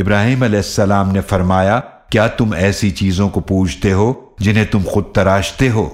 ابراہیم علیہ السلام نے فرمایا، کیا تم ایسی چیزوں کو پوچھتے ہو جنہیں تم خود تراشتے ہو؟